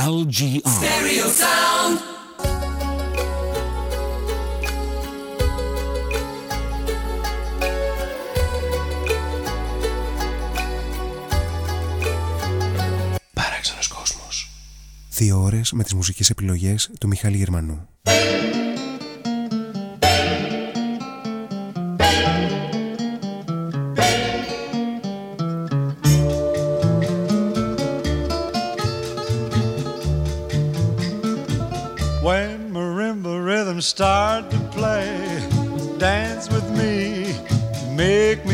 LGR. Stereo sound. Παράξενος κόσμος. Δύο ώρες με τις μουσικές επιλογές του Μιχάλη Γερμανού.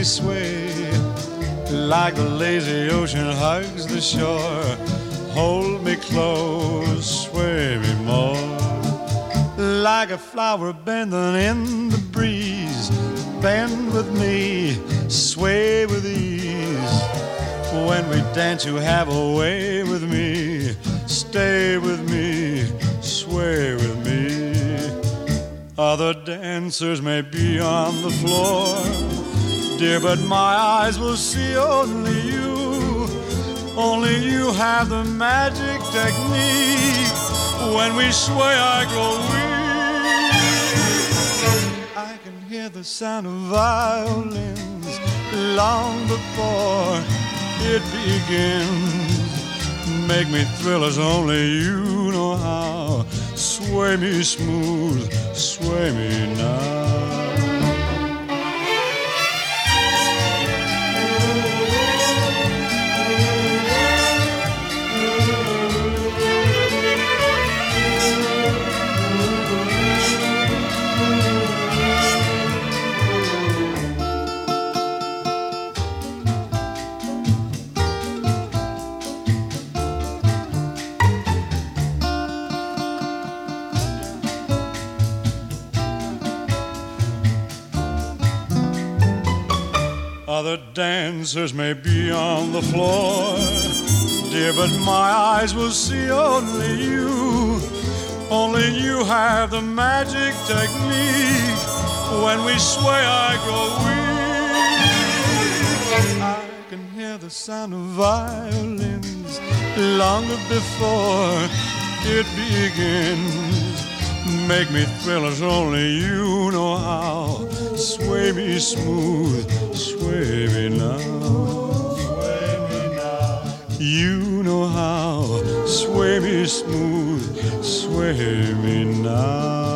Sway. Like the lazy ocean hugs the shore. Hold me close, sway me more. Like a flower bending in the breeze. Bend with me, sway with ease. When we dance, you have a way with me. Stay with me, sway with me. Other dancers may be on the floor, dear, but my eyes will see only you. Only you have the magic technique. When we sway, I grow weak. I can hear the sound of violins long before it begins. Make me thrill as only you know how. Sway me smooth, sway me now. Other dancers may be on the floor, dear, but my eyes will see only you. Only you have the magic technique. When we sway, I grow weak. I can hear the sound of violins long before it begins. Make me thrill as only you know how. Sway me smooth, sway me now. You know how. Sway me smooth, sway me now.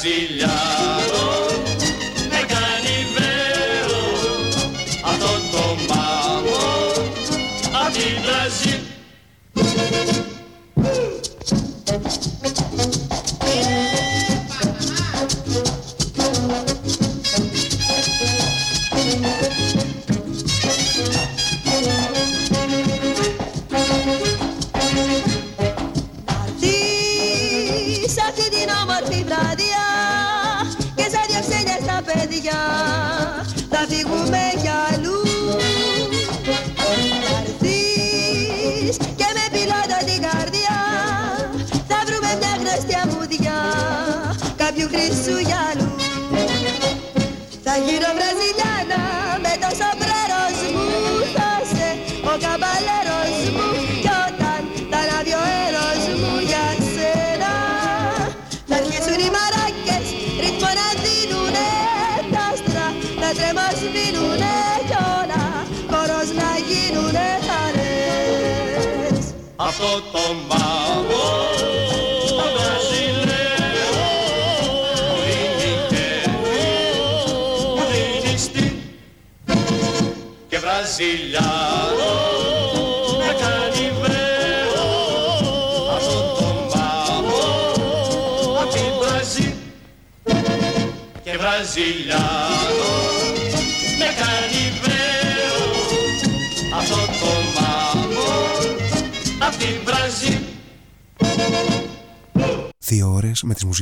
Brasiliano, é canivelo, a tomar, oh, a de Brasília.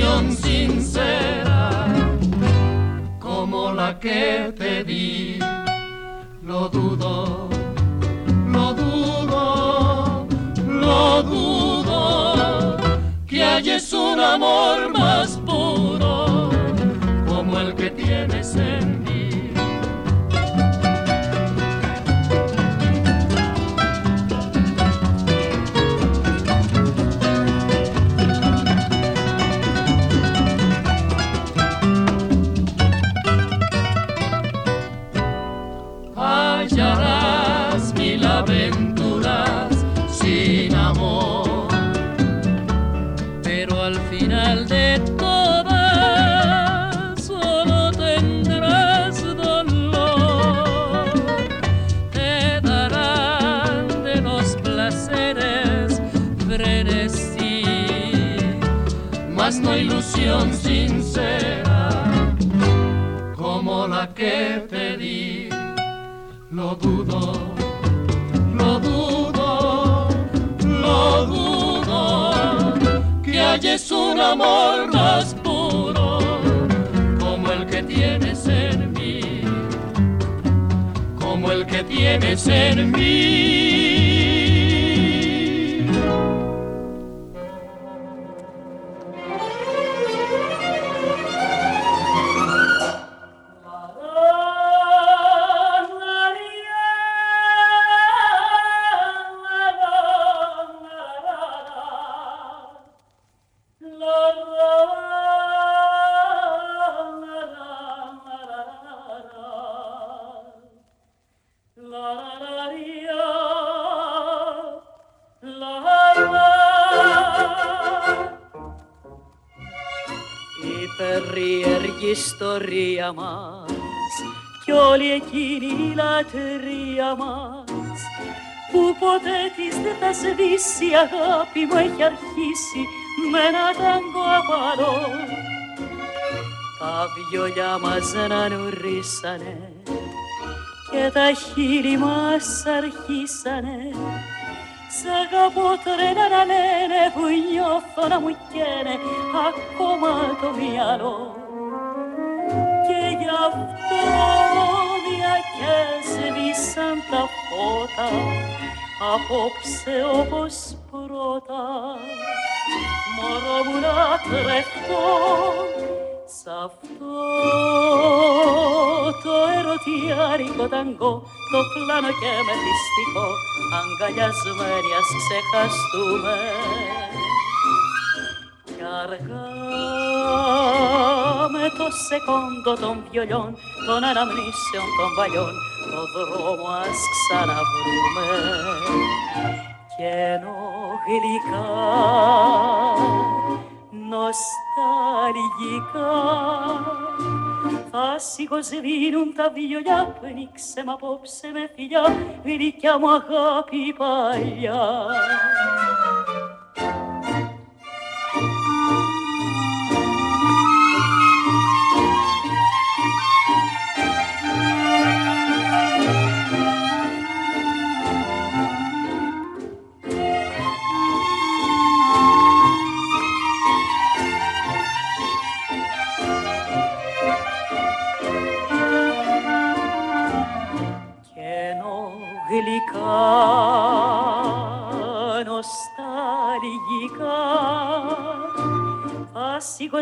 canción baby say to me βιολιά μας να νουρίσανε και τα χείλη μας αρχίσανε. Σ' αγαπώ τρένα να λένε που νιώθω να μου καίνε ακόμα το μυαλό. Αυτό μια και σβήσαν τα φώτα απόψε όπως πρώτα. Μωρό μου να τρεχτώ σ' αυτό το ερωτιάρικο ταγκό το πλάνο και μεθυστικό αγκαλιασμένοι ας ξεχαστούμε. Κι αργά με το σεκόντο των βιολιών, των αναμνήσεων των παλιών, το δρόμο ας ξαναβρούμε. Και ενώ γλυκά, νοσταλγικά θα σιγοσβήνουν τα βιολιά που ανοίξε μ' απόψε με φιλιά, γλυκιά μου αγάπη παλιά.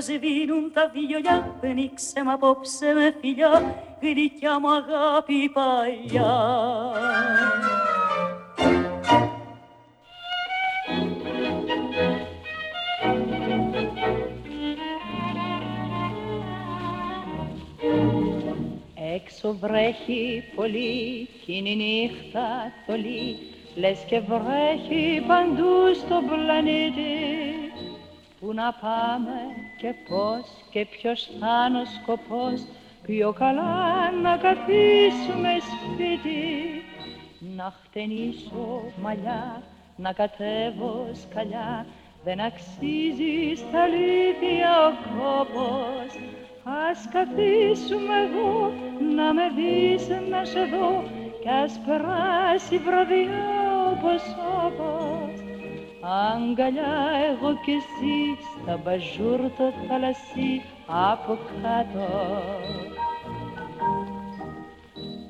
Σβήνουν τα βιολιά Πνίξε μ' απόψε με φιλιά γλυκιά μου αγάπη παλιά Έξω βρέχει πολύ κι είναι η νύχτα θολή. Λες και βρέχει παντού στον πλανήτη. Πού να πάμε και πώς και ποιος θα είναι ο σκοπός. Πιο καλά να καθίσουμε σπίτι. Να χτενίσω μαλλιά, να κατέβω σκαλιά. Δεν αξίζει στα αλήθεια ο κόπος Ας καθίσουμε εδώ, να με δεις να σε δω Κι ας περάσει βραδιά όπως όπως Αγκαλιά εγώ κι εσύ στα μπαζούρ το θαλασσί από κάτω.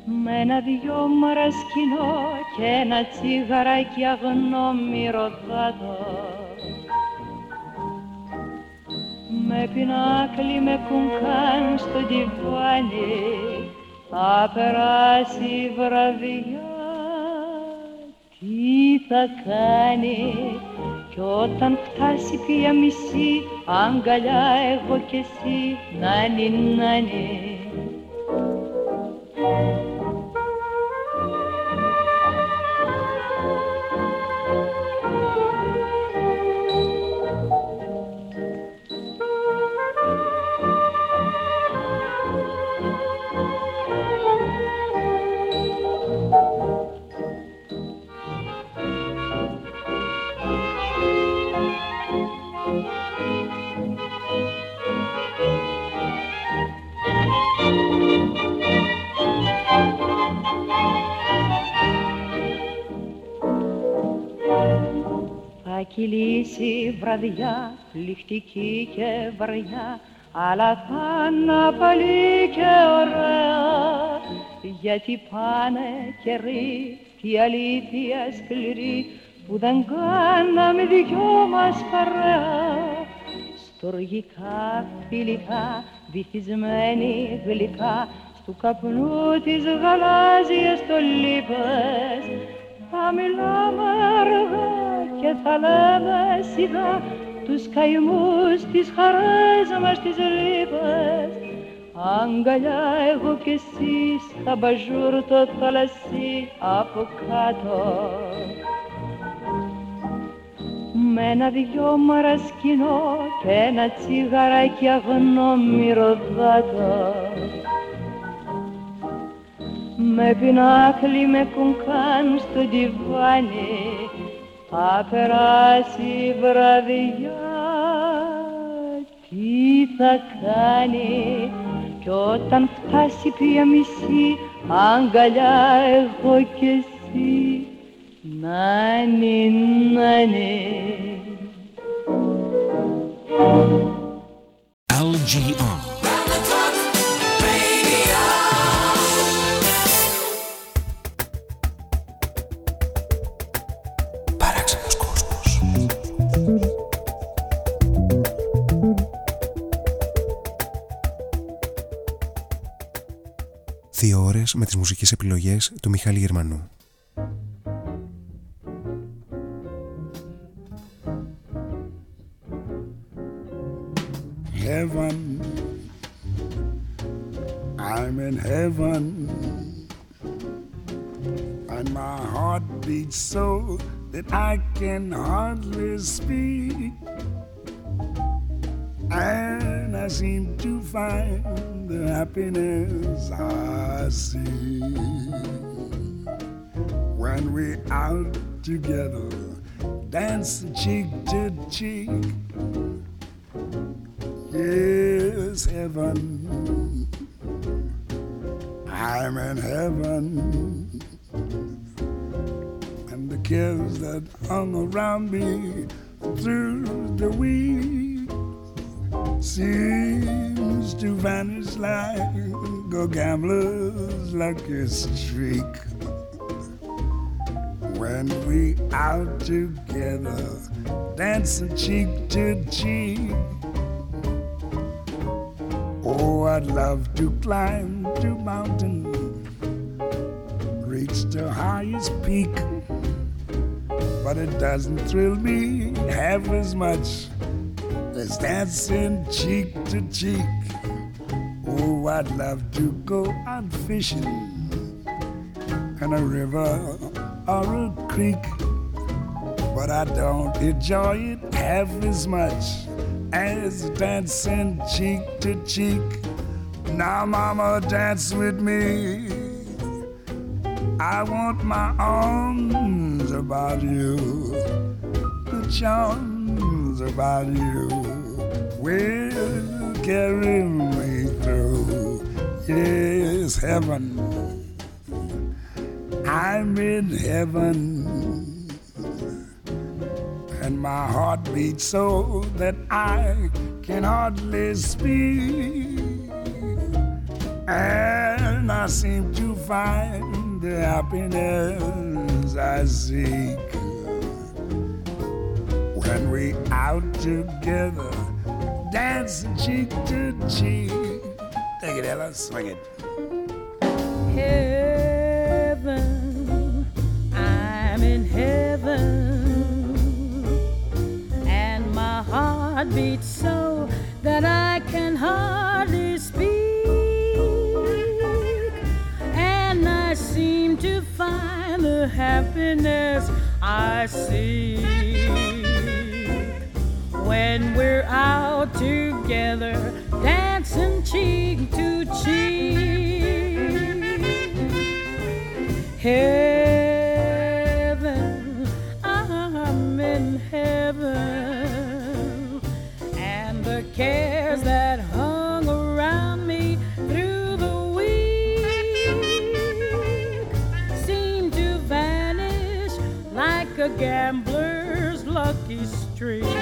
Με ένα δυο μαρασκινό και ένα τσιγαράκι αγνό μυρωδάτο με πινάκλι με κουνκάν στο τυφάνι θα περάσει η βραδιά. Τι θα κάνει κι όταν φτάσει πια μισή αγκαλιά εγώ κι εσύ νάνι νάνι κυλήσει βραδιά, πληκτική και βαριά, αλλά θα είναι πάλι και ωραία, γιατί πάνε καιροί, τη αλήθεια σκληρή, που δεν κάναμε δυο μας παρέα. Στοργικά, φιλικά, βυθισμένοι γλυκά, στου καπνού της γαλάζιας το λίπες, θα μιλάμε αργά και θα λέμε σιγά τους καημούς, τις χαρές μας, τις λύπες αγκαλιά εγώ κι εσύ στα μπαζούρ το θαλασσί από κάτω. Με ένα δυο μαρασκινό και ένα τσιγαράκι αγνό μυρωδάτο με πινάκλι με κουνκάν στο διβάνι θα περάσει η βραδιά τι θα κάνει κι όταν φτάσει πια μισή αγκαλιά εγώ κι εσύ νάνι νάνι LGR με τις μουσικές επιλογές του Μιχάλη Γερμανού. Heaven, I'm in heaven, and my heart beats so that I can hardly speak. And I seem to find the happiness I see when we out together, dancing cheek to cheek. Yes, heaven, I'm in heaven, and the cares that hung around me through the week to vanish like a gambler's lucky streak. When we out together, dancing cheek to cheek. Oh, I'd love to climb to mountain, reach the highest peak, but it doesn't thrill me half as much is dancing cheek to cheek. Oh, I'd love to go out fishing in a river or a creek, but I don't enjoy it half as much as dancing cheek to cheek. Now, Mama, dance with me. I want my arms about you, the charms about you will carry me through. Yes, heaven. I'm in heaven. and my heart beats so that I can hardly speak. And I seem to find the happiness I seek when we out together, dancing cheek to cheek. Take it, Ella, swing it. Heaven, I'm in heaven, and my heart beats so that I can hardly speak, and I seem to find the happiness I seek. When we're out together, dancing cheek to cheek. Heaven, I'm in heaven, and the cares that hung around me through the week seem to vanish like a gambler's lucky streak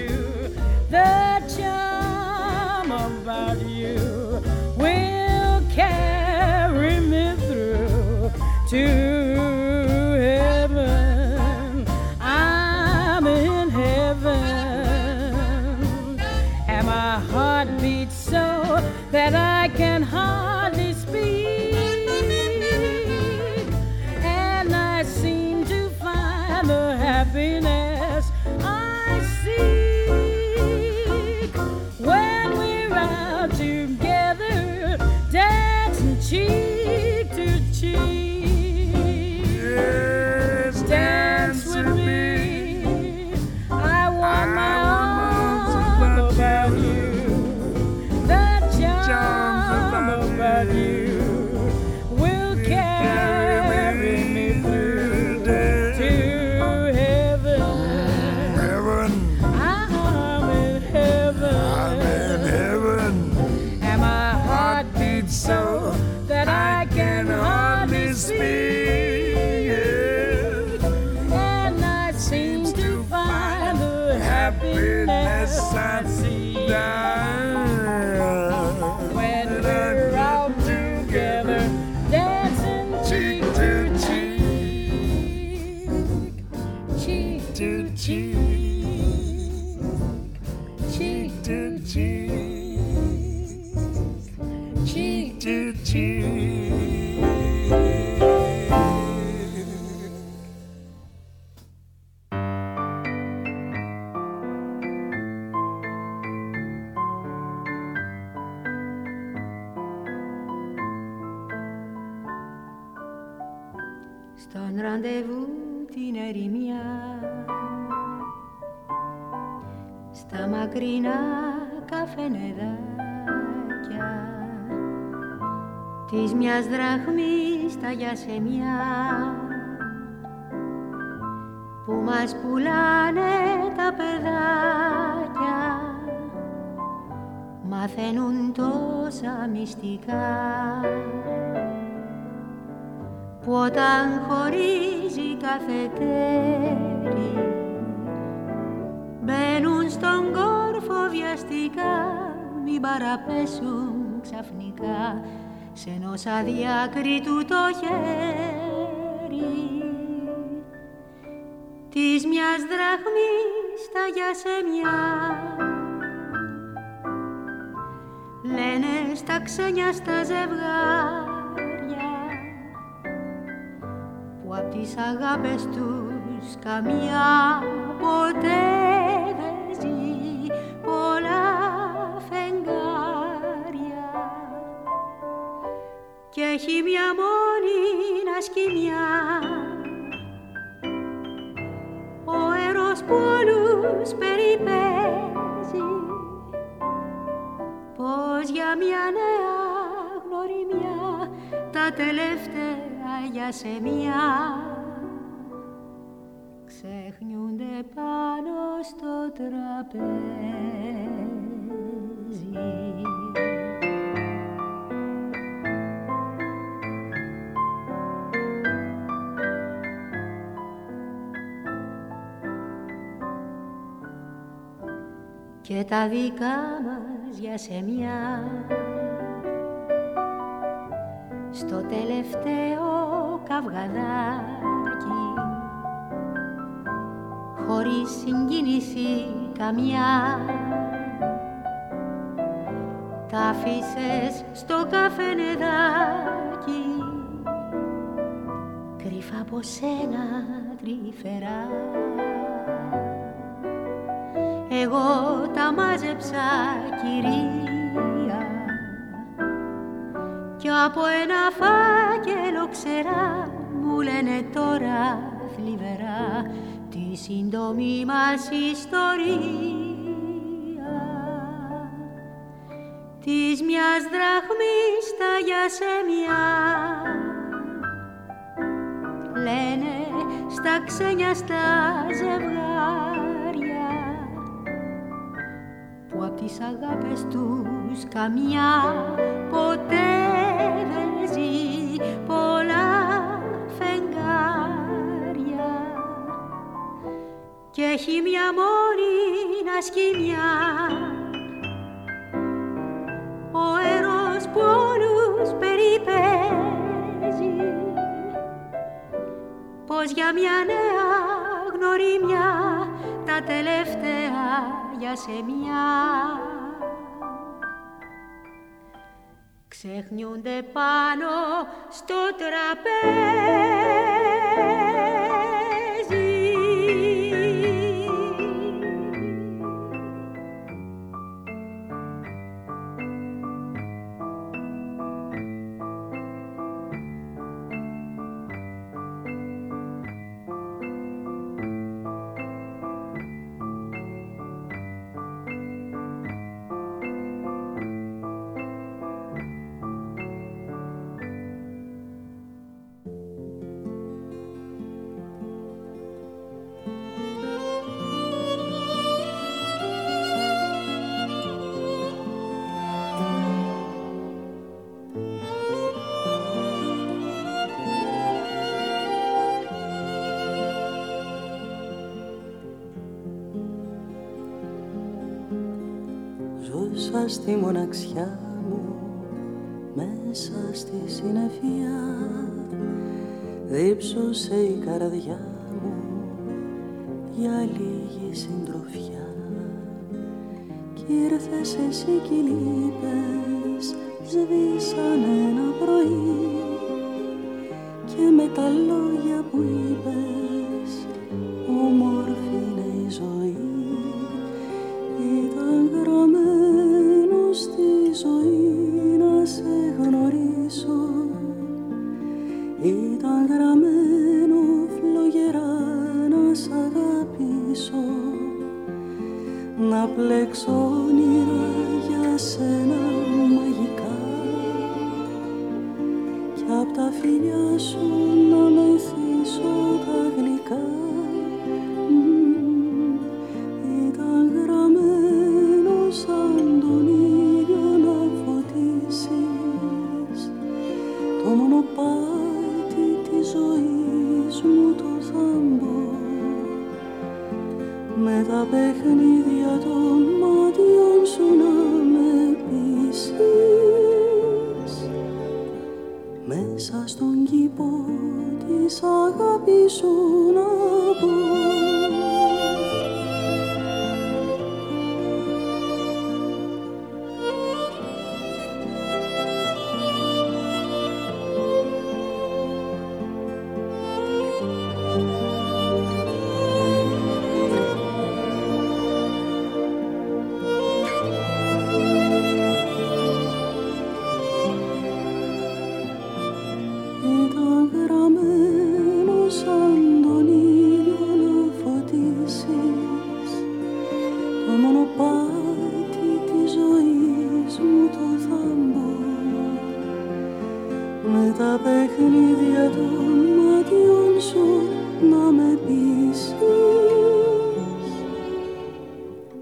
To certainty. Της μιας δραχμής τα γιασεμιά Που μας πουλάνε τα παιδάκια. Μαθαίνουν τόσα μυστικά που όταν χωρίζει κάθε τέρι μπαίνουν στον κόρφο βιαστικά. Μην παραπέσουν ξαφνικά σε ενός αδιάκριτου το χέρι της μιας δραχμής τα γιασεμιά. Λένε στα ξένια στα ζευγάρια που που απ' τις αγάπες τους καμιά ποτέ έχει μια μόνη σκηνιά ο έρος που όλους περιπέζει πως για μια νέα γνωριμιά τα τελευταία για σε μια ξεχνιούνται πάνω στο τραπέζι. Και τα δικά μας για σε μια. Στο τελευταίο καυγαδάκι χωρίς συγκίνηση καμιά τα αφήσες στο καφενεδάκι κρύφα από σένα τρυφερά εγώ τα μάζεψα κυρία. Κι από ένα φάκελο ξερά μου λένε τώρα θλιβερά τη σύντομη μας ιστορία. Της μιας δραχμής τα για σε μια λένε στα ξένια στα ζευγάρια που απ' τις αγάπες τους καμιά ποτέ δεν ζει πολλά φεγγάρια. Και έχει μια μόνη να σκηνιά ο έρος που όλους περιπέζει. Πως για μια νέα γνωριμιά τα τελευταία για σε μια ξεχνιούνται πάνω στο τραπέζι. Στη μοναξιά μου μέσα στη συννεφιά Δίψωσε η καρδιά μου για λίγη συντροφιά. Κι ήρθες εσύ κι οι λύπες σβήσαν ένα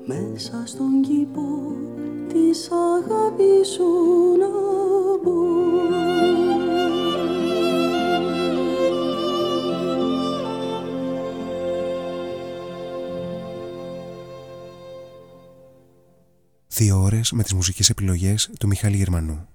Ναι. μέσα στον κήπο της αγάπης σου να μπω. Δύο ώρες με τις μουσικές επιλογές του Μιχάλη Γερμανού.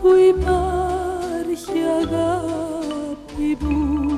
που υπάρχει αγάπη μου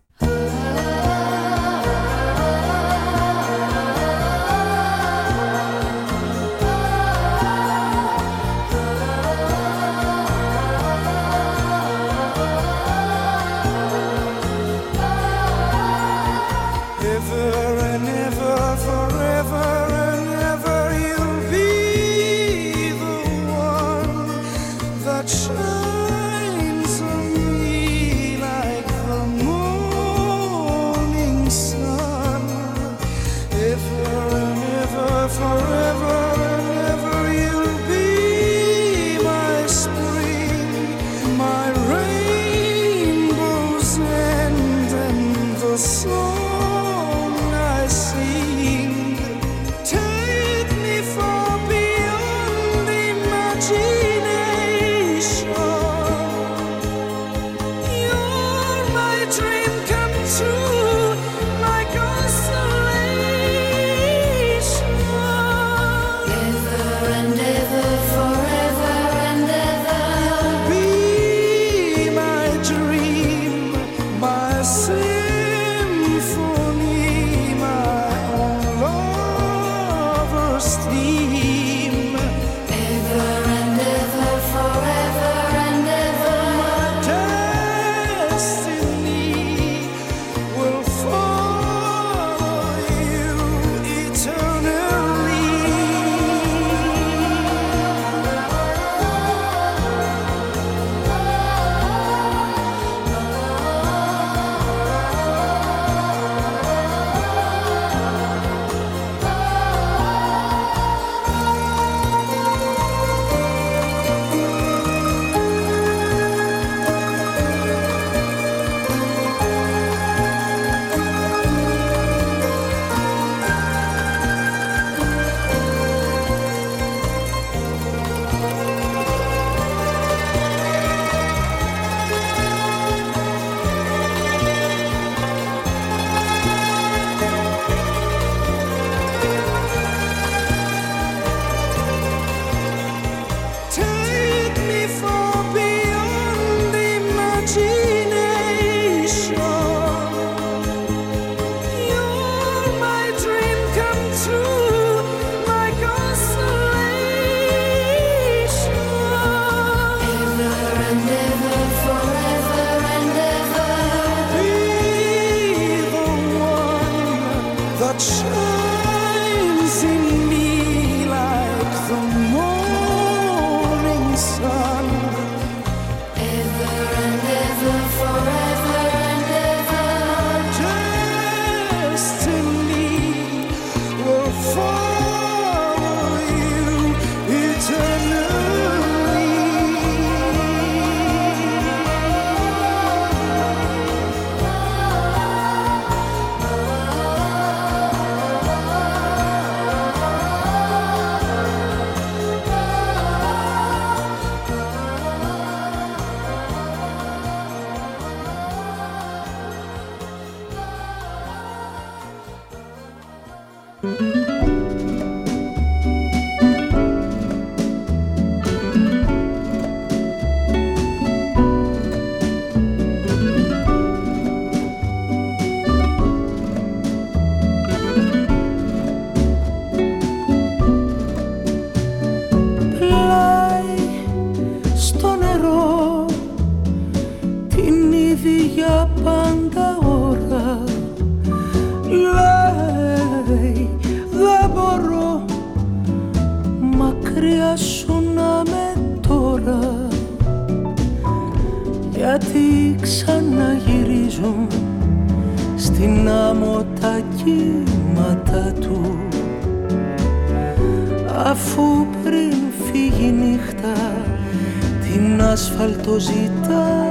Τα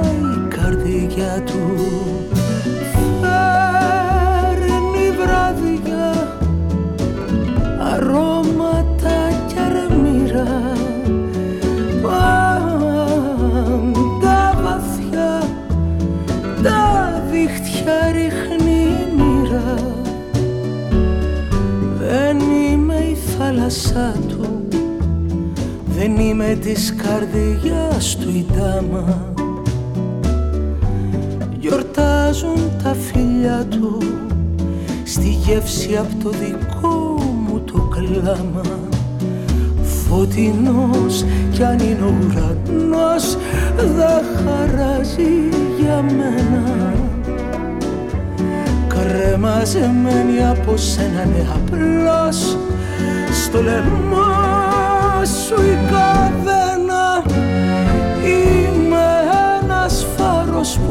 καρδιά του. Φέρνει βράδια αρώματα κι αρμύρα πάντα βαθιά τα δίχτυα ρίχνει η δεν είμαι η θάλασσά του δεν είμαι της καρδιάς του η τα φιλιά του. Στη γεύση από το δικό μου το κλάμα. Φωτεινός κι αν είναι ουρανός χαράζει για μένα. Κρεμαζεμένη από σένα είναι στο λαιμό σου η κάθε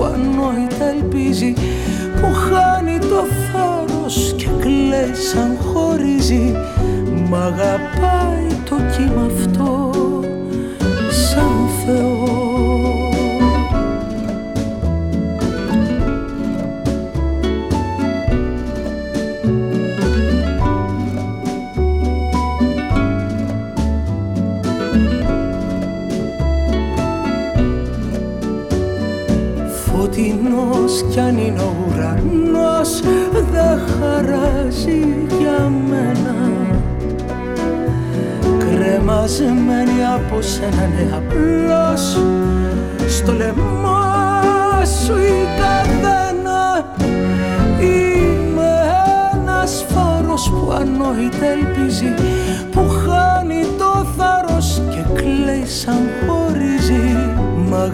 ανόητα ελπίζει που χάνει το θάρρος και κλαίει σαν χωρίζει. Μ' αγαπάει το κύμα αυτό.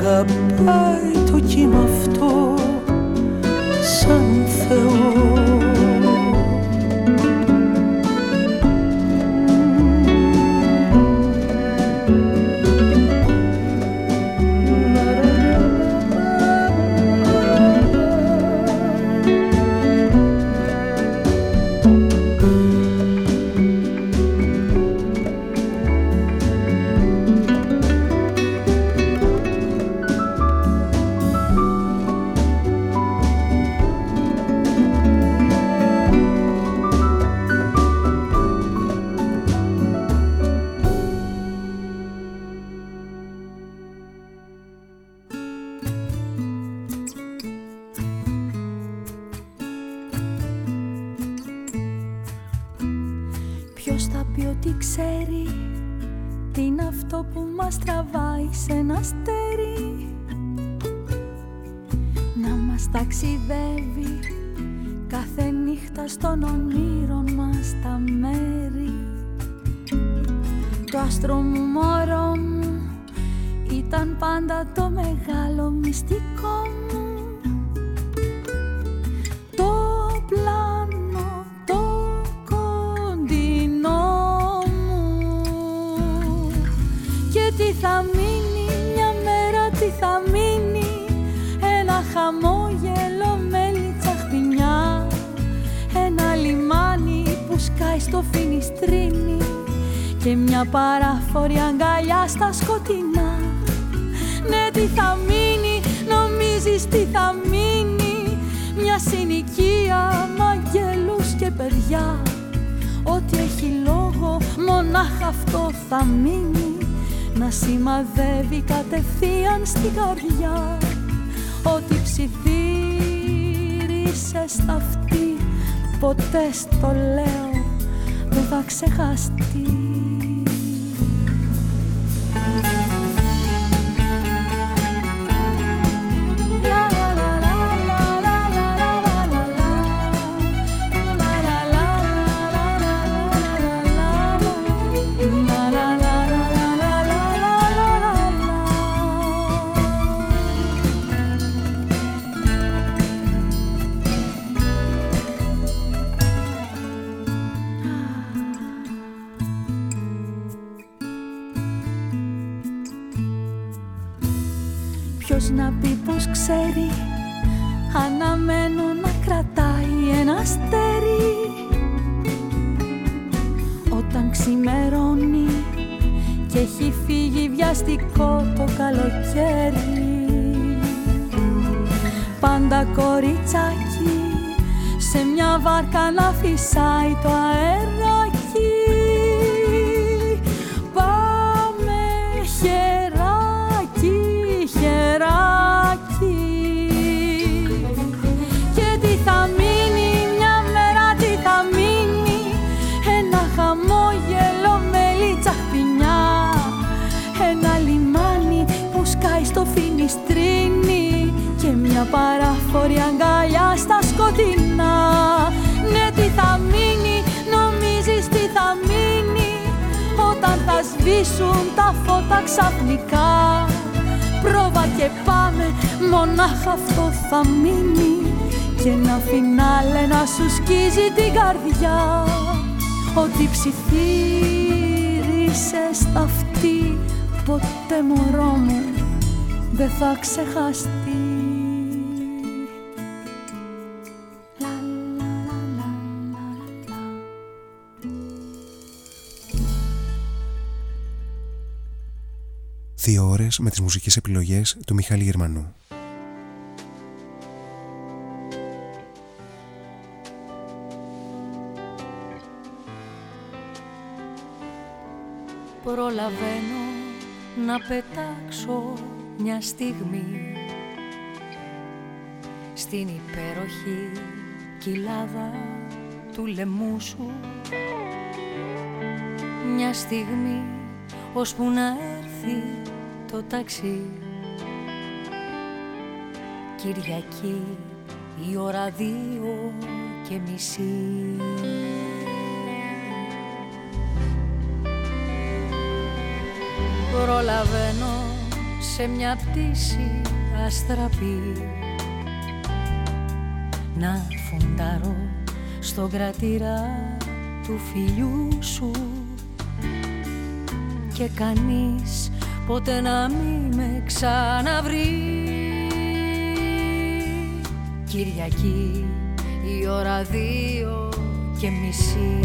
Bye. στο φινιστρίνι και μια παράφορη αγκαλιά στα σκοτεινά. Ναι τι θα μείνει, νομίζεις τι θα μείνει. Μια συνοικία μαγγελούς και παιδιά. Ό,τι έχει λόγο μονάχα αυτό θα μείνει. Να σημαδεύει κατευθείαν στην καρδιά. Ό,τι ψιθύρισε στα αυτή ποτέ στο λέω θα ξεχαστεί. Ότι ψιθύρισες αυτή ποτέ μωρό μου δεν θα ξεχαστεί Δύο ώρες με τις μουσικές επιλογές του Μιχάλη Γερμανού. Προλαβαίνω να πετάξω μια στιγμή. Στην υπέροχη κοιλάδα του λαιμού σου. Μια στιγμή ώσπου να έρθει το ταξί. Κυριακή η ώρα δύο και μισή Προλαβαίνω σε μια πτήση αστραπή. Να φουντάρω στον κρατήρα του φιλιού σου. Και κανείς ποτέ να μη με ξαναβρει. Κυριακή η ώρα δύο και μισή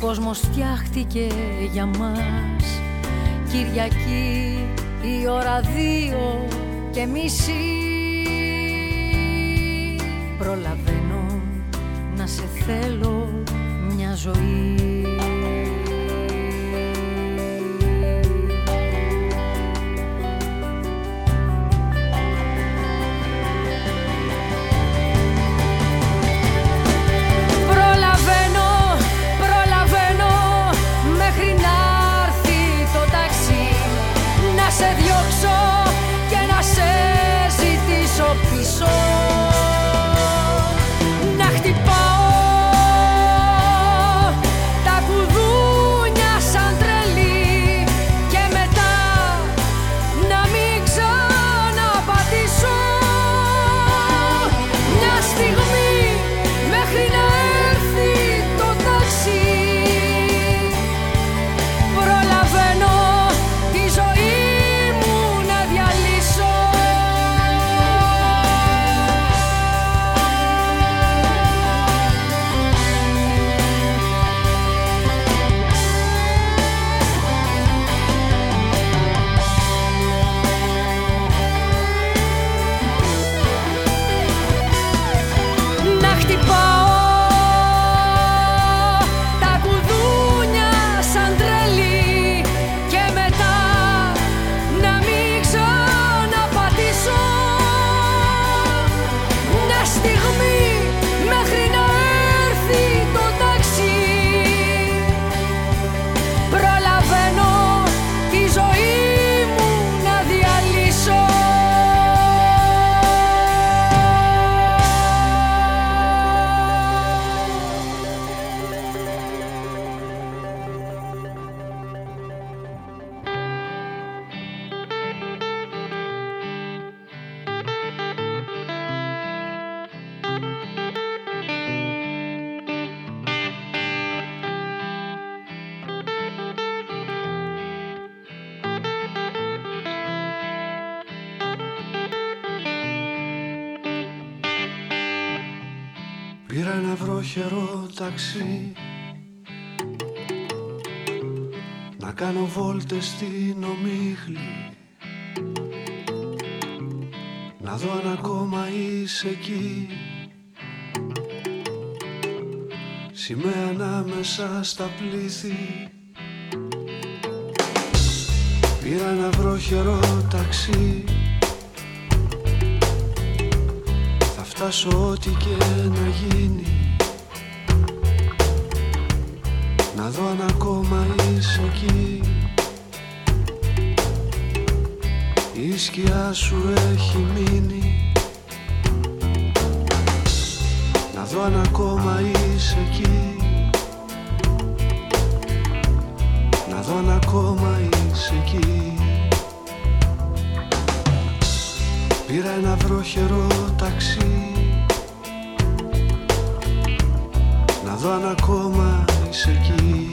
κόσμος φτιάχτηκε για μας. Κυριακή η ώρα δύο και μισή. Προλαβαίνω να σε θέλω μια ζωή Πήρα ένα βρόχερο ταξί. Να κάνω βόλτες στην ομίχλη. Να δω αν ακόμα είσαι εκεί. Σημαία ανάμεσα στα πλήθη. Πήρα ένα βρόχερο ταξί. Θα φτάσω ό,τι και να γίνει Να δω αν ακόμα είσαι εκεί Η σκιά σου έχει μείνει. Να δω αν ακόμα είσαι εκεί Να δω αν ακόμα είσαι εκεί Πήρα ένα βρόχερο ταξί. Να δω αν ακόμα είσαι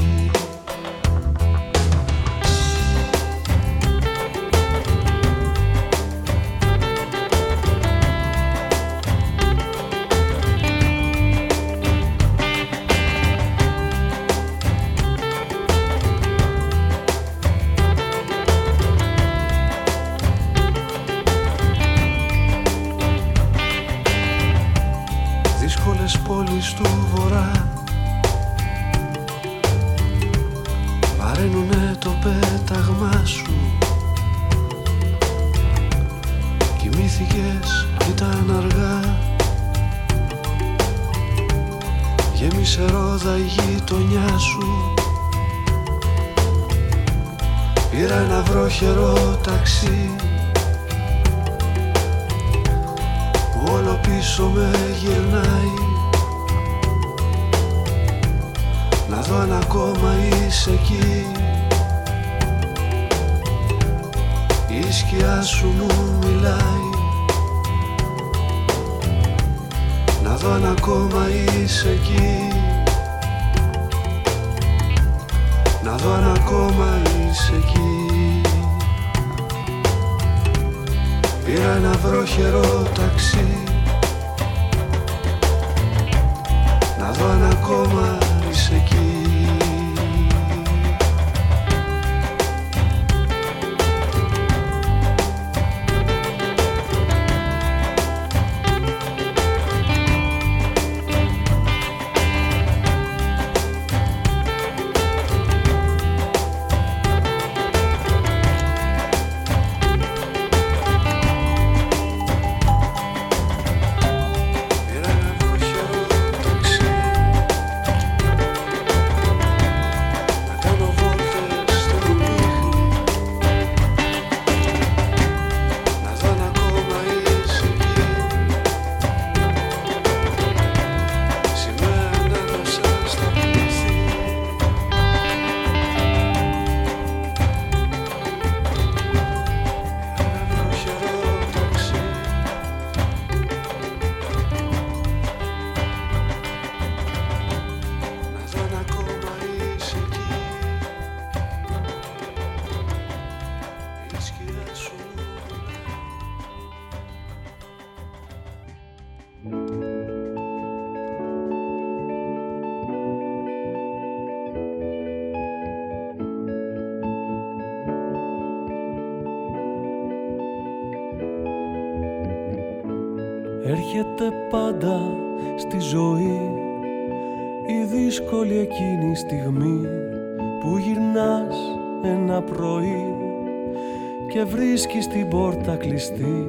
κλειστή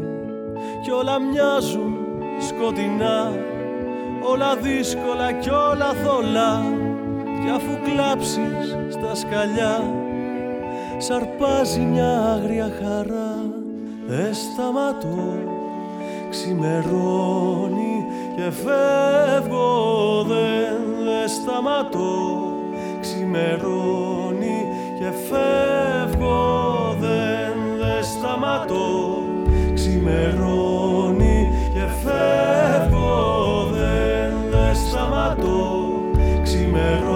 κι όλα μοιάζουν σκοτεινά όλα δύσκολα κι όλα θολά. Κι αφού κλάψεις στα σκαλιά σαρπάζει μια άγρια χαρά. Δεν σταματώ ξημερώνει και φεύγω. Δεν, δεν σταματώ ξημερώνει και φεύγω ξημερώνει και φεύγω δεν, δεν σταματώ. Ξημερώνει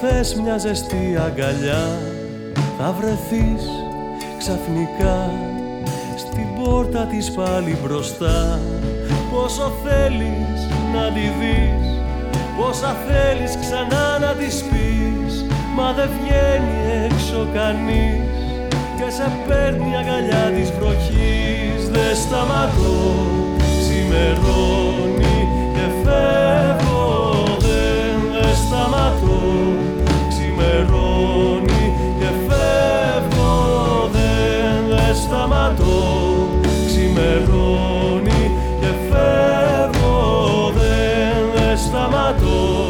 θες μια ζεστή αγκαλιά. Θα βρεθείς ξαφνικά στην πόρτα της πάλι μπροστά. Πόσο θέλεις να τη δεις πόσα θέλεις ξανά να της πεις. Μα δεν βγαίνει έξω κανείς και σε παίρνει αγκαλιά της βροχής. Δεν σταματώ ξημερώνει και φεύγω. δεν, δεν σταματώ ξημερώνει και φεύγω δεν, δεν σταματώ. Ξημερώνει και φεύγω δεν, δεν σταματώ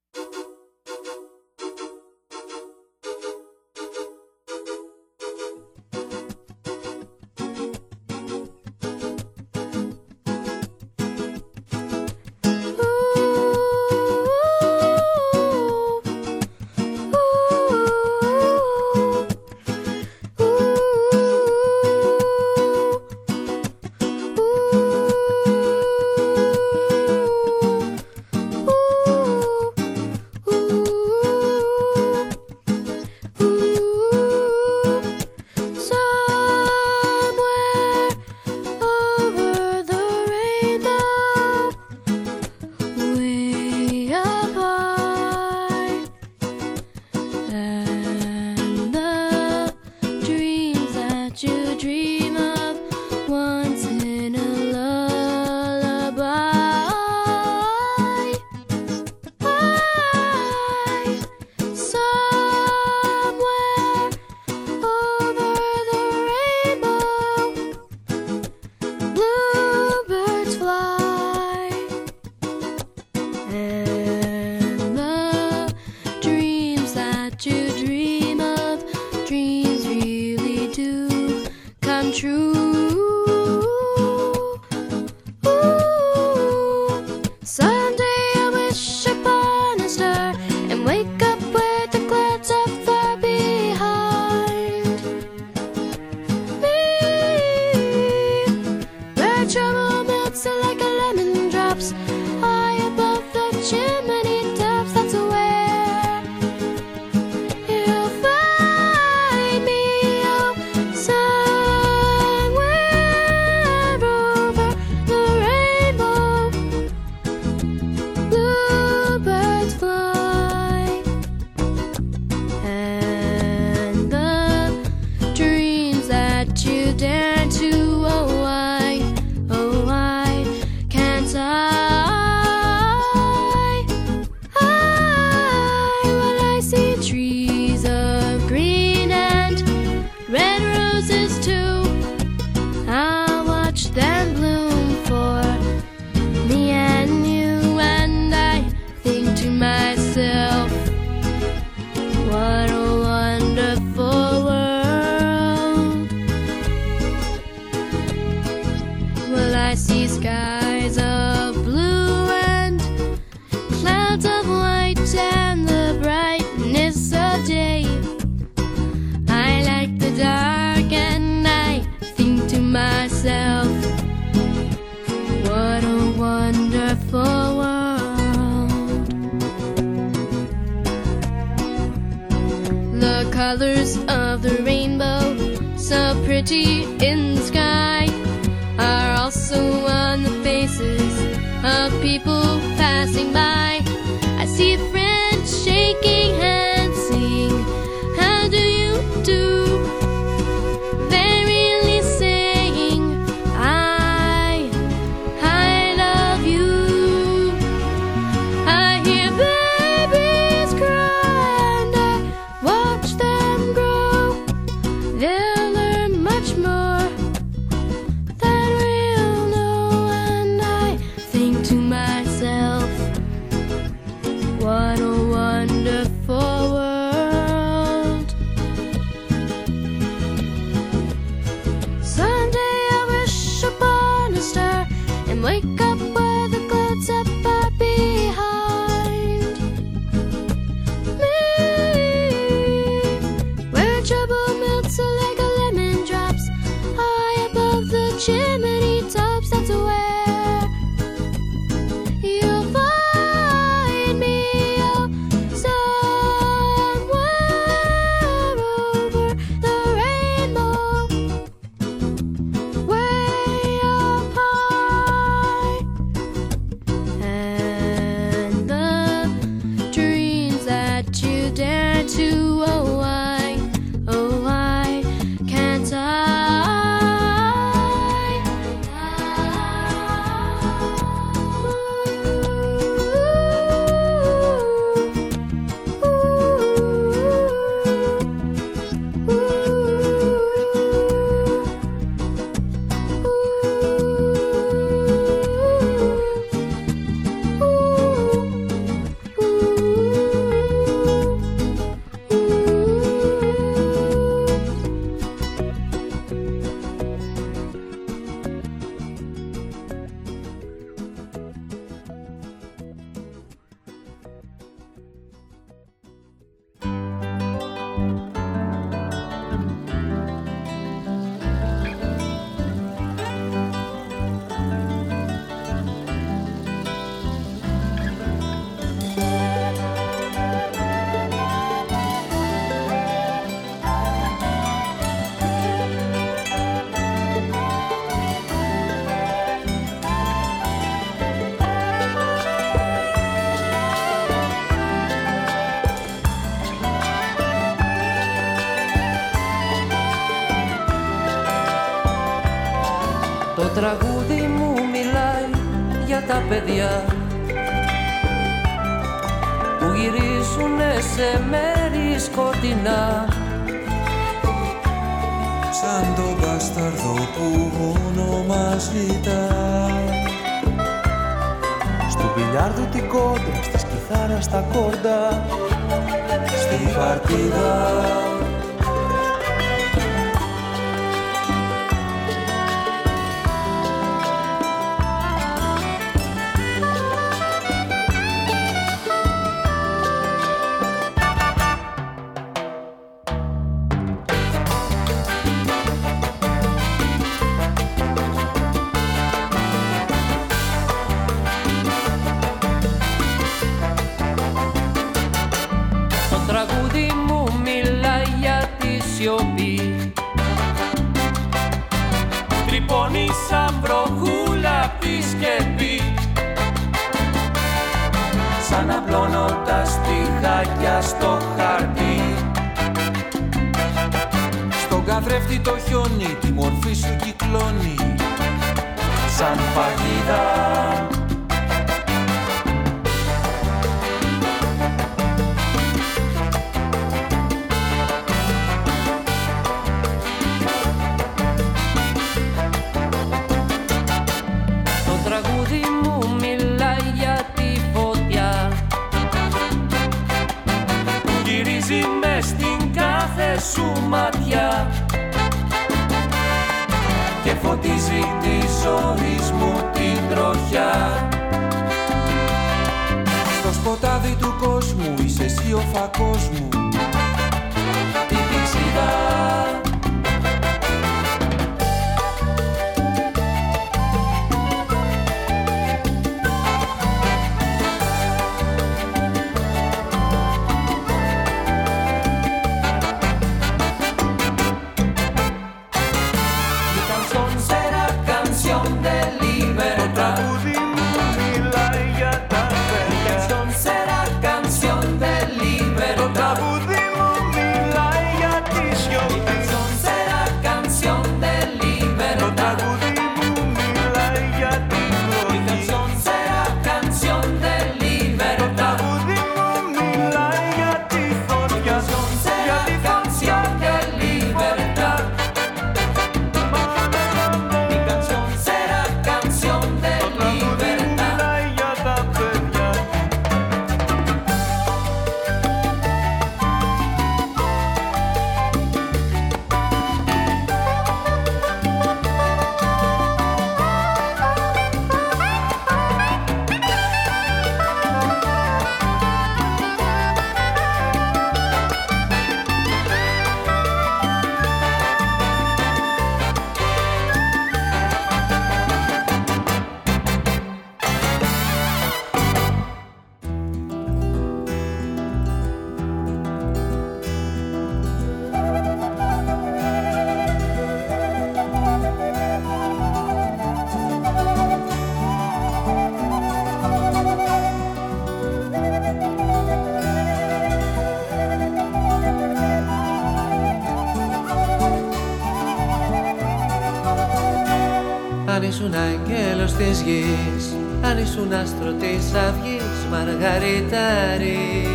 Της αυγής μαργαριτάρι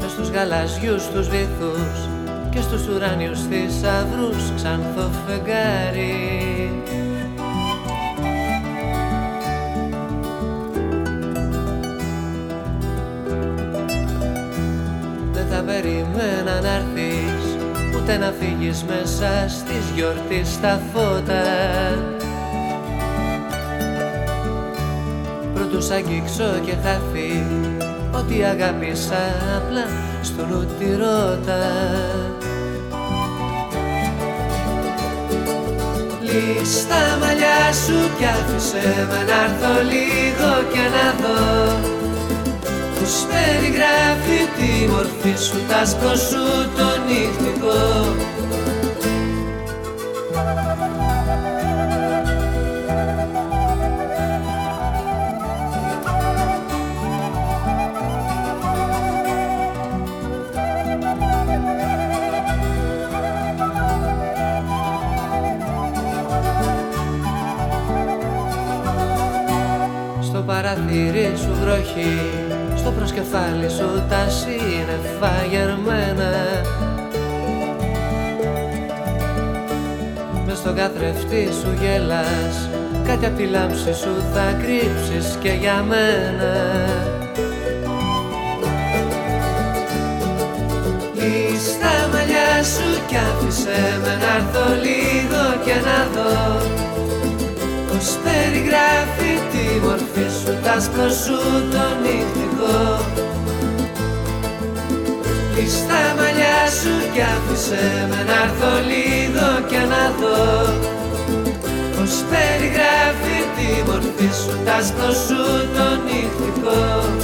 Μες στους γαλαζιούς τους βυθούς και στους ουράνιους θησαυρούς ξανθό φεγγάρι Δεν θα περιμένα να έρθεις ούτε να φύγεις μέσα στις γιορτής στα φώτα τους αγγίξω και χαθεί Ότι αγάπησα απλά στον νου ρώτα. Λύσ' τα μαλλιά σου κι άφησε με να έρθω λίγο και να δω. Πώς περιγράφει τη μορφή σου, τα σου το νυχτικό βροχή. Στο προσκεφάλι σου τα σύννεφα γερμένα. Μες στον καθρεφτή σου γελάς. Κάτι απ' τη λάμψη σου θα κρύψεις και για μένα. Στα μαλλιά σου κι άφησε με να έρθω λίγο και να δω. Πως περιγράφει τη μορφή σου, τ' σου το νυχτικό. Κλείς μαλλιά σου κι άφησε με να έρθω λίγο και να δω. Πως περιγράφει τη μορφή σου, τ' σου το νυχτικό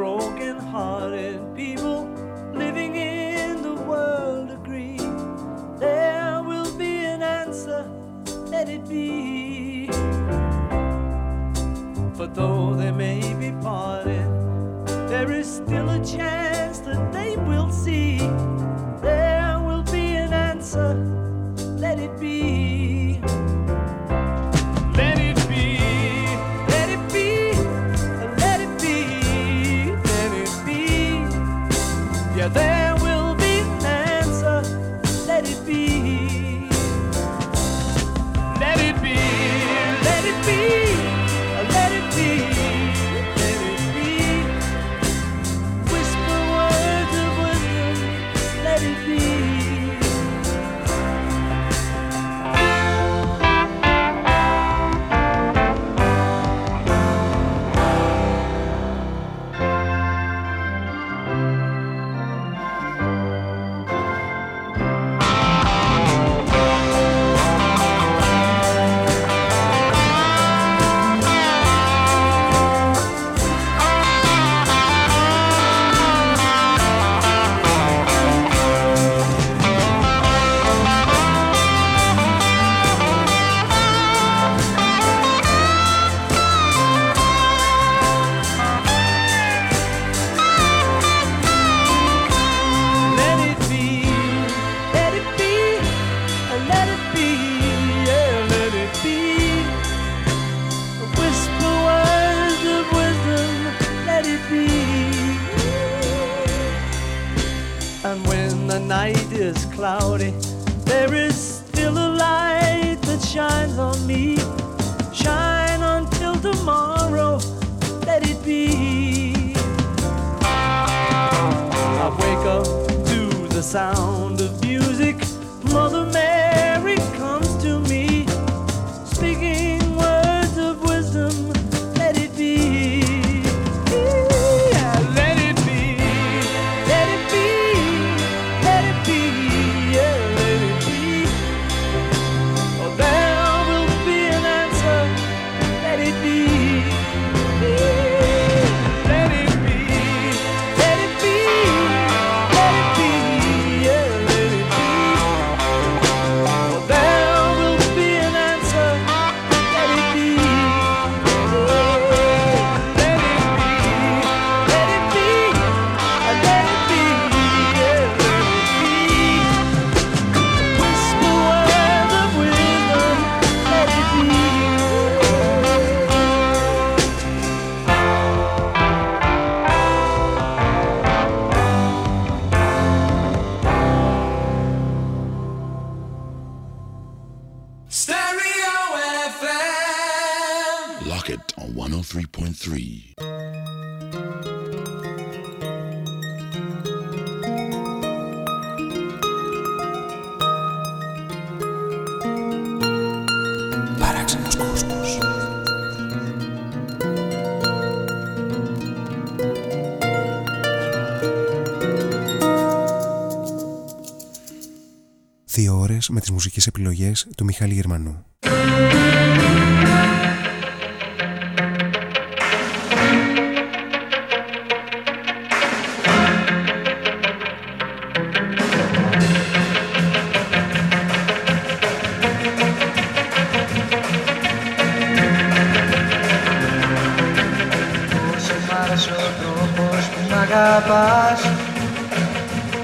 broken hearted people. με τις μουσικές επιλογές του Μιχάλη Γερμανού.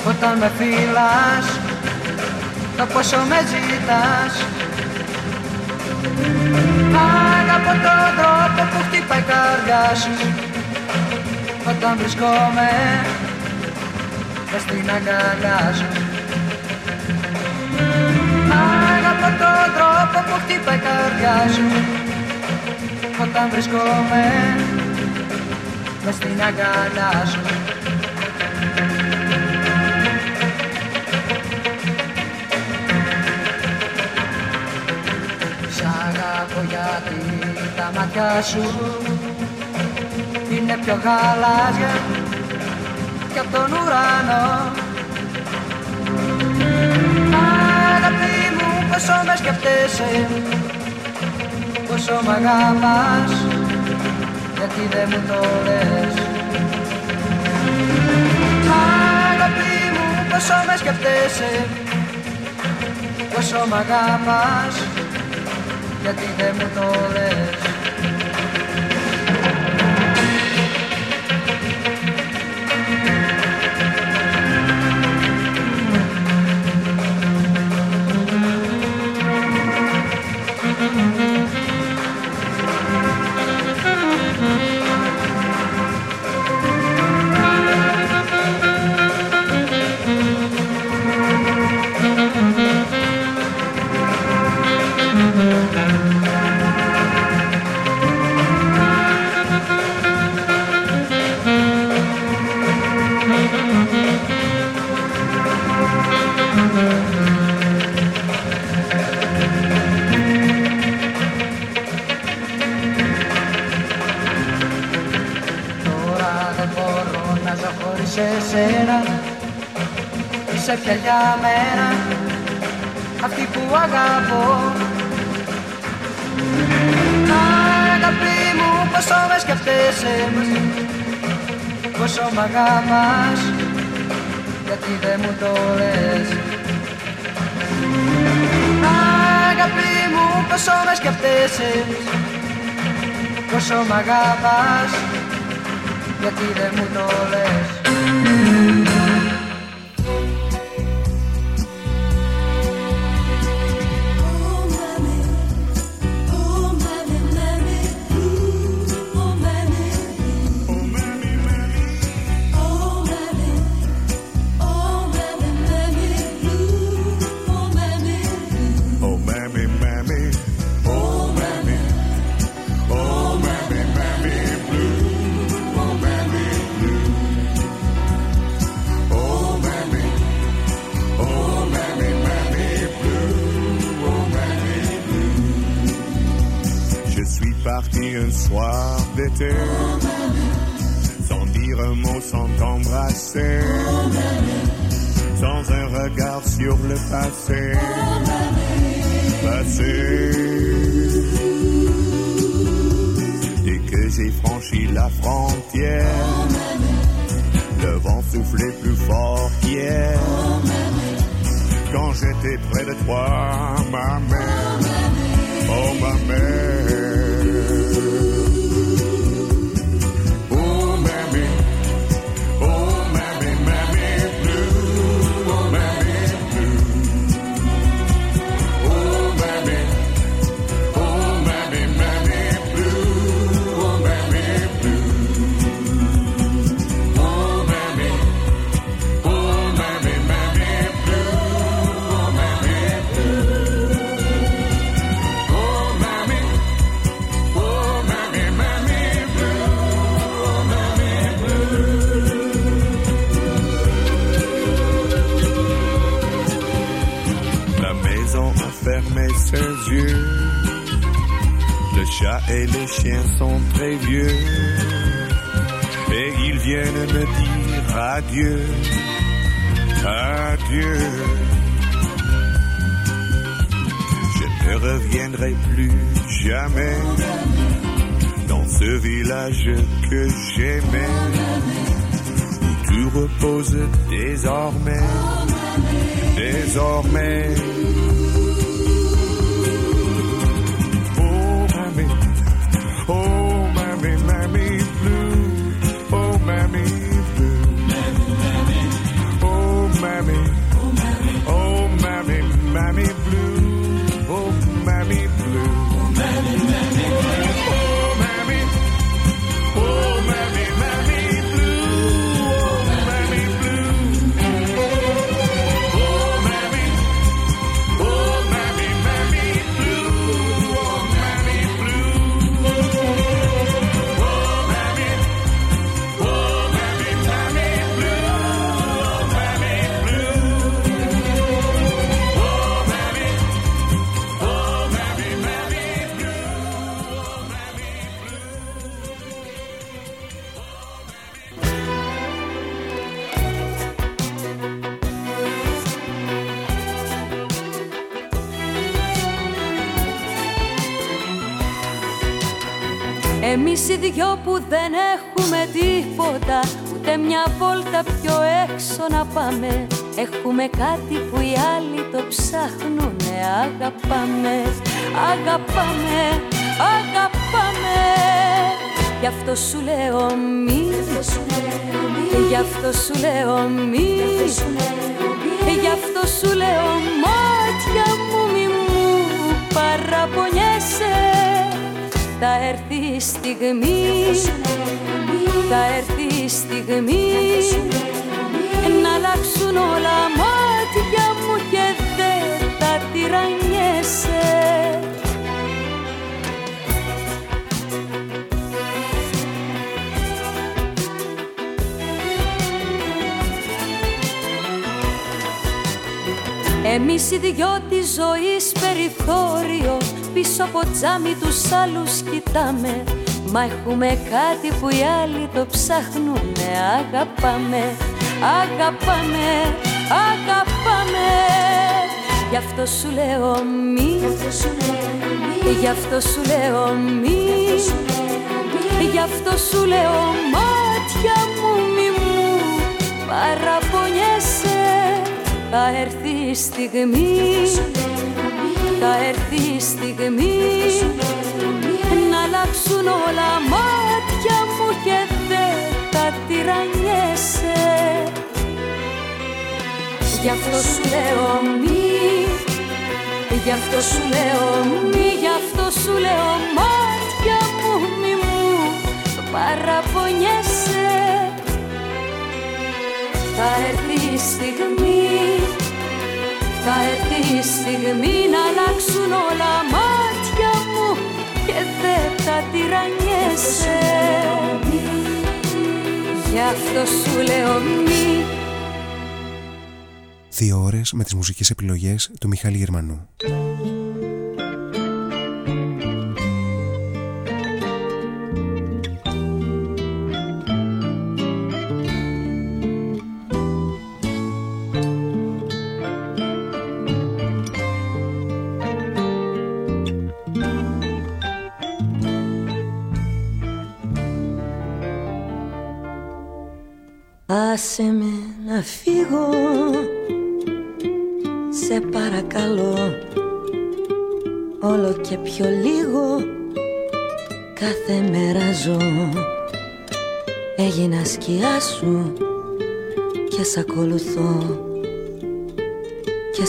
Όταν με φυλάς το πόσο με ζητάς. Αγαπώ τον τρόπο που χτυπάει η καρδιά σου. Όταν βρισκόμαι μες στην αγκαλιά σου. Αγαπώ τον τρόπο που χτυπάει η καρδιά σου. Όταν βρισκόμαι μες στην αγκαλιά σου. τα μάτια σου. Είναι πιο γαλάζια και από τον ουρανό. Αγάπη μου πόσο με σκεφτέσαι πόσο μ' αγαπάς γιατί δεν μου το λες. Αγάπη μου πόσο με σκεφτέσαι πόσο μ' αγαπάς γιατί δεν μου το λες. σε πια για μένα αυτή που αγαπώ. Αγάπη μου πόσο με σκέφτεσαι πόσο μ' αγαπάς γιατί δεν μου το λες. Αγάπη μου πόσο με σκέφτεσαι πόσο μ' αγαπάς γιατί δεν μου το λες. Εμείς οι δυο που δεν έχουμε τίποτα Ούτε μια βόλτα πιο έξω να πάμε. Έχουμε κάτι που οι άλλοι το ψάχνουνε Αγαπάμε, αγαπάμε, αγαπάμε. Γι' αυτό σου λέω μη Γι' αυτό σου λέω μη Γι' αυτό σου λέω μάτια μου μη μου παραπονιέσαι Θα έρθει η στιγμή. Θα έρθει η στιγμή. Να αλλάξουν όλα μάτια μου και δεν θα τυραννιέσαι. Εμείς οι δυο της ζωής περιθώριο Πίσω από τζάμι τους άλλους κοιτάμε. Μα έχουμε κάτι που οι άλλοι το ψάχνουνε. Αγαπάμε, αγαπάμε, αγαπάμε. Γι' αυτό σου λέω μη. Γι' αυτό σου λέω μη. Γι' αυτό σου λέω μάτια μου μη μου. Παραπονιέσαι θα έρθει η στιγμή Θα έρθει η στιγμή Να αλλάξουν όλα μάτια μου και δεν θα τυραννιέσαι. Γι' αυτό σου λέω μη Γι' αυτό σου λέω μη Γι' αυτό σου λέω μάτια μου μη μου παραπονιέσαι. Θα έρθει η στιγμή θα έρθει η στιγμή να αλλάξουν όλα μάτια μου και δεν θα τυραννιέσαι Γι' αυτό σου λέω μη Δύο ώρες με τις μουσικές επιλογές του Μιχάλη Γερμανού.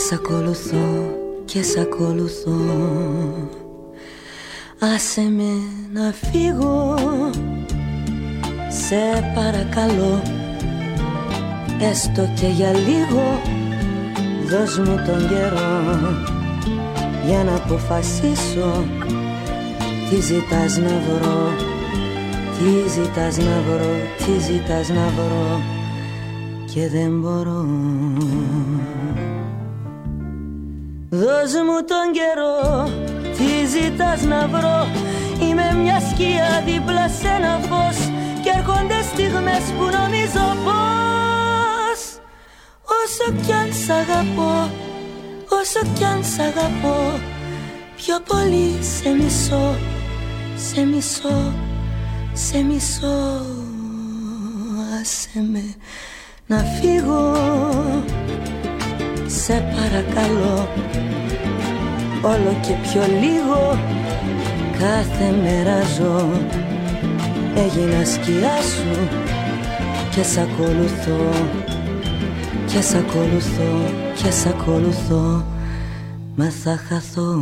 Σ' ακολουθώ Και σ' ακολουθώ. Άσε με να φύγω. Σε παρακαλώ Έστω και για λίγο. Δώσ' μου τον καιρό Για να αποφασίσω. Τι ζητάς να βρω Τι ζητάς να βρω Τι ζητάς να βρω. Και δεν μπορώ Δώσ' μου τον καιρό Τι ζητάς να βρω; Είμαι μια σκιά δίπλα σε ένα φως Και έρχονται στιγμές που νομίζω πως Όσο κι αν σ' αγαπώ Όσο κι αν σ' αγαπώ Πιο πολύ σε μισώ Σε μισώ Σε μισώ. Άσε με να φύγω Σε παρακαλώ Όλο και πιο λίγο Κάθε μέρα ζω. Έγινα σκιά σου Και σ' ακολουθώ Και σ' ακολουθώ Και σ' ακολουθώ Μα θα χαθώ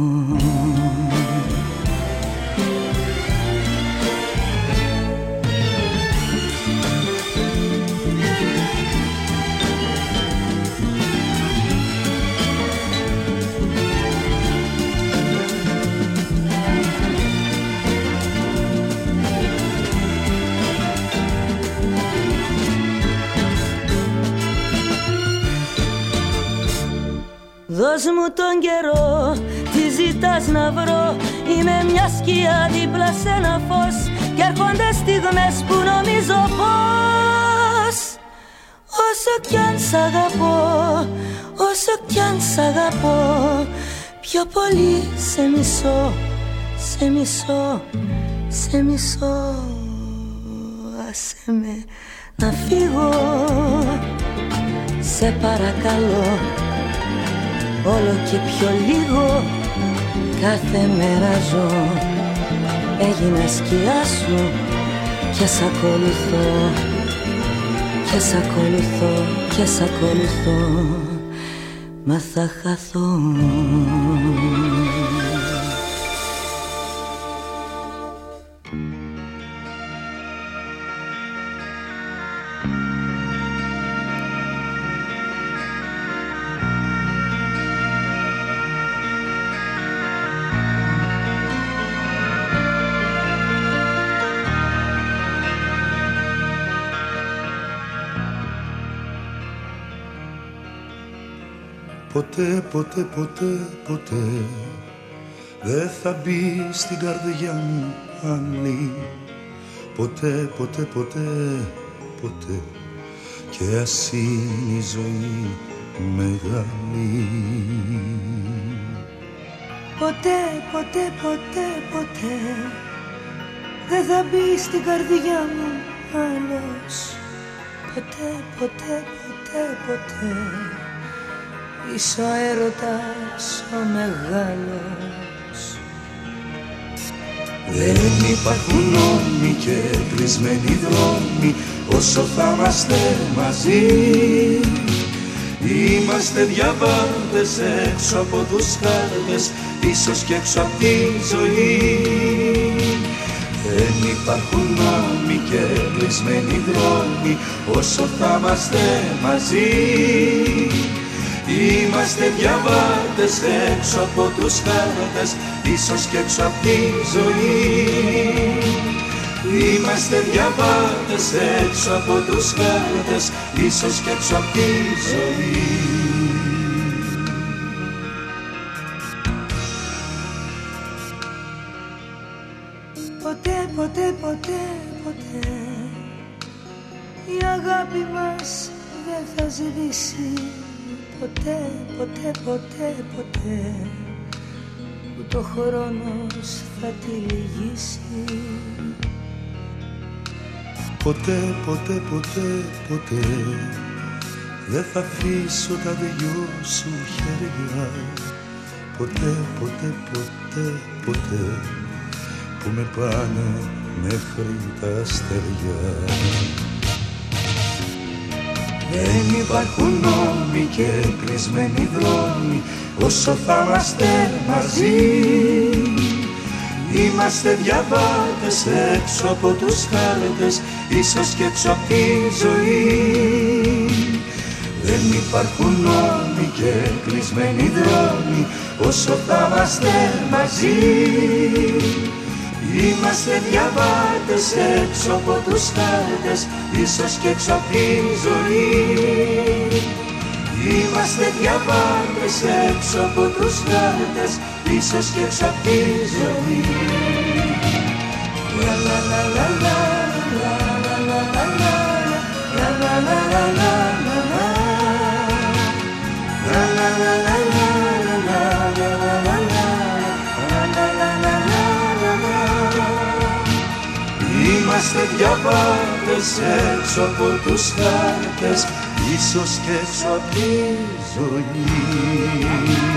Δώσ' μου τον καιρό, τι ζητάς να βρω. Είμαι μια σκιά δίπλα σε ένα φως Κι έρχονται στιγμές που νομίζω πως Όσο κι αν σ' αγαπώ, όσο κι αν σ' αγαπώ Πιο πολύ σε μισώ, σε μισώ Σε μισό άσε με να φύγω Σε παρακαλώ όλο και πιο λίγο. Κάθε μέρα ζω. Έγινα σκιά σου. Και σ' ακολουθώ. Και σ' ακολουθώ. Και σ' ακολουθώ. Μα θα χαθώ Ποτέ, ποτέ, ποτέ, ποτέ. Δεν θα μπει στην καρδιά μου άλλη Ποτέ, ποτέ, ποτέ, ποτέ. Και ας είναι η ζωή μεγάλη. Ποτέ, ποτέ, ποτέ, ποτέ. Δεν θα μπει στην καρδιά μου άλλος. Ποτέ, ποτέ, ποτέ, ποτέ Είσαι ο έρωτας ο μεγάλος. Δεν υπάρχουν νόμοι και κλεισμένοι δρόμοι όσο θα είμαστε μαζί. Είμαστε διαβάτες έξω από τους χάρτες ίσως και έξω από τη ζωή. Δεν υπάρχουν νόμοι και κλεισμένοι δρόμοι όσο θα είμαστε μαζί Είμαστε διαβάτες έξω από τους χάρτες ίσως και έξω από τη ζωή. Είμαστε διαβάτες έξω από τους χάρτες ίσως και έξω από τη ζωή ο χρόνος θα τη λυγίσει. Ποτέ, ποτέ, ποτέ, ποτέ δεν θα αφήσω τα δυο σου χέρια. Ποτέ, ποτέ, ποτέ, ποτέ που με πάνε μέχρι τα αστέρια. Δεν υπάρχουν νόμοι και κλεισμένοι δρόμοι όσο θα είμαστε μαζί Είμαστε διαβάτες έξω από τους χάρτες ίσως και έξω από τη ζωή. Δεν υπάρχουν νόμοι και κλεισμένοι δρόμοι όσο θα είμαστε μαζί. Είμαστε διαβάτες έξω από τους χάρτες ίσως και έξω από τη ζωή Είμαστε διαβάτες έξω από τους χάρτες ίσως και έξω από τη ζωή La la la la la la la la la la la la la la la la la la la Είμαστε διαβάτες έξω από τους χάρτες ίσως και έξω από τη ζωή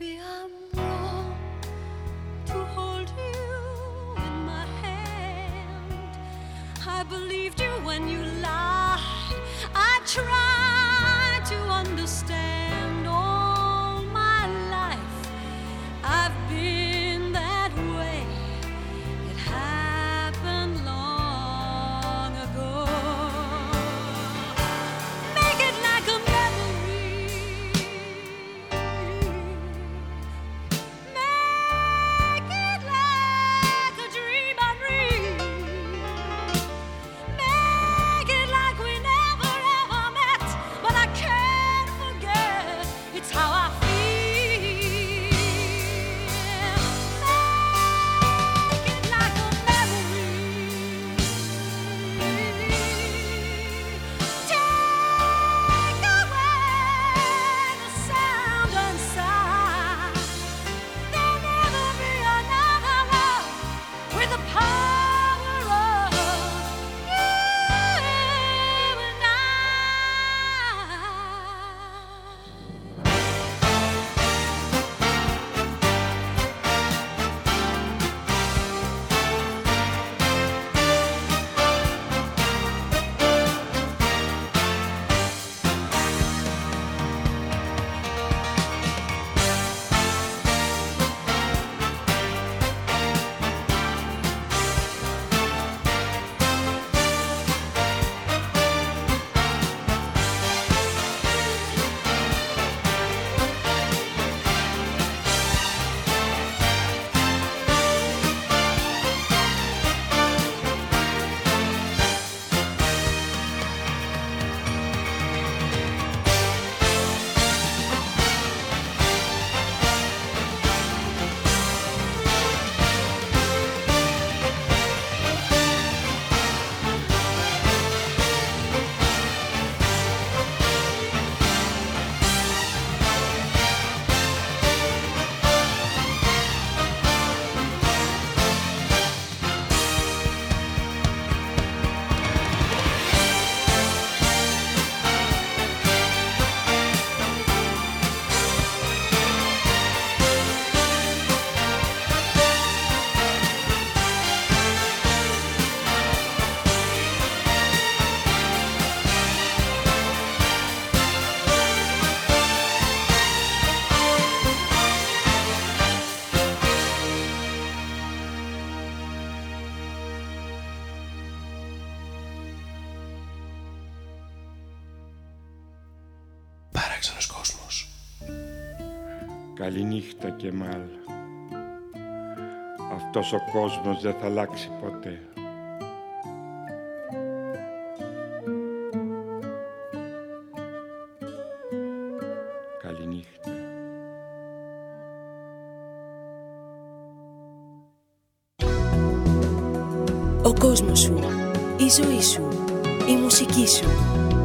Maybe I'm wrong to hold you in my hand. I believed you when you lied. I tried to understand Καληνύχτα και μάλ. Αυτός ο κόσμος δεν θα αλλάξει ποτέ. Καληνύχτα. Ο κόσμος σου, η ζωή σου, η μουσική σου. LGR